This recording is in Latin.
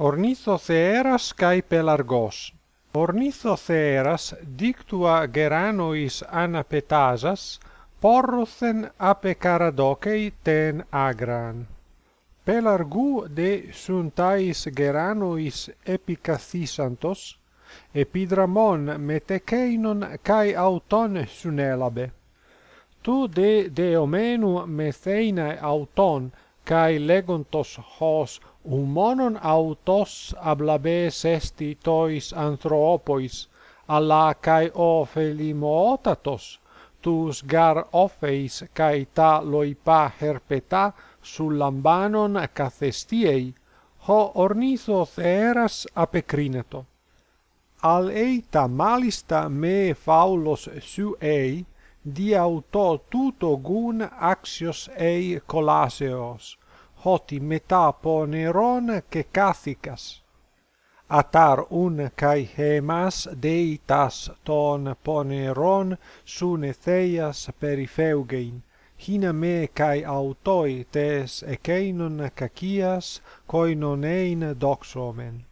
Ornissos eras kai pelargos. Ornissos eras dictua geranois anapetasas, porrothen ape caradocei ten agran. Pelargu de suntais geranois epicathisantos, epidramon metekeinon kai auton sunelabe. Tu de deomenu metheinae auton kai legontos hos humonon autos ablabes esti tois anthropois alla kai ophelimotatos tus gar opheis kai ta loipa herpeta sullambanon cathestiei ho ornitho theras apecrinato. Al eita malista me faulos su ei di auto tuto gun axios ei colaseos hoti metaponeron che κάθικας. Atar un kai hemas deitas ton poneron sune theias perifeugein hina me kai autoi tes ekeinon kakias koinonein doxomen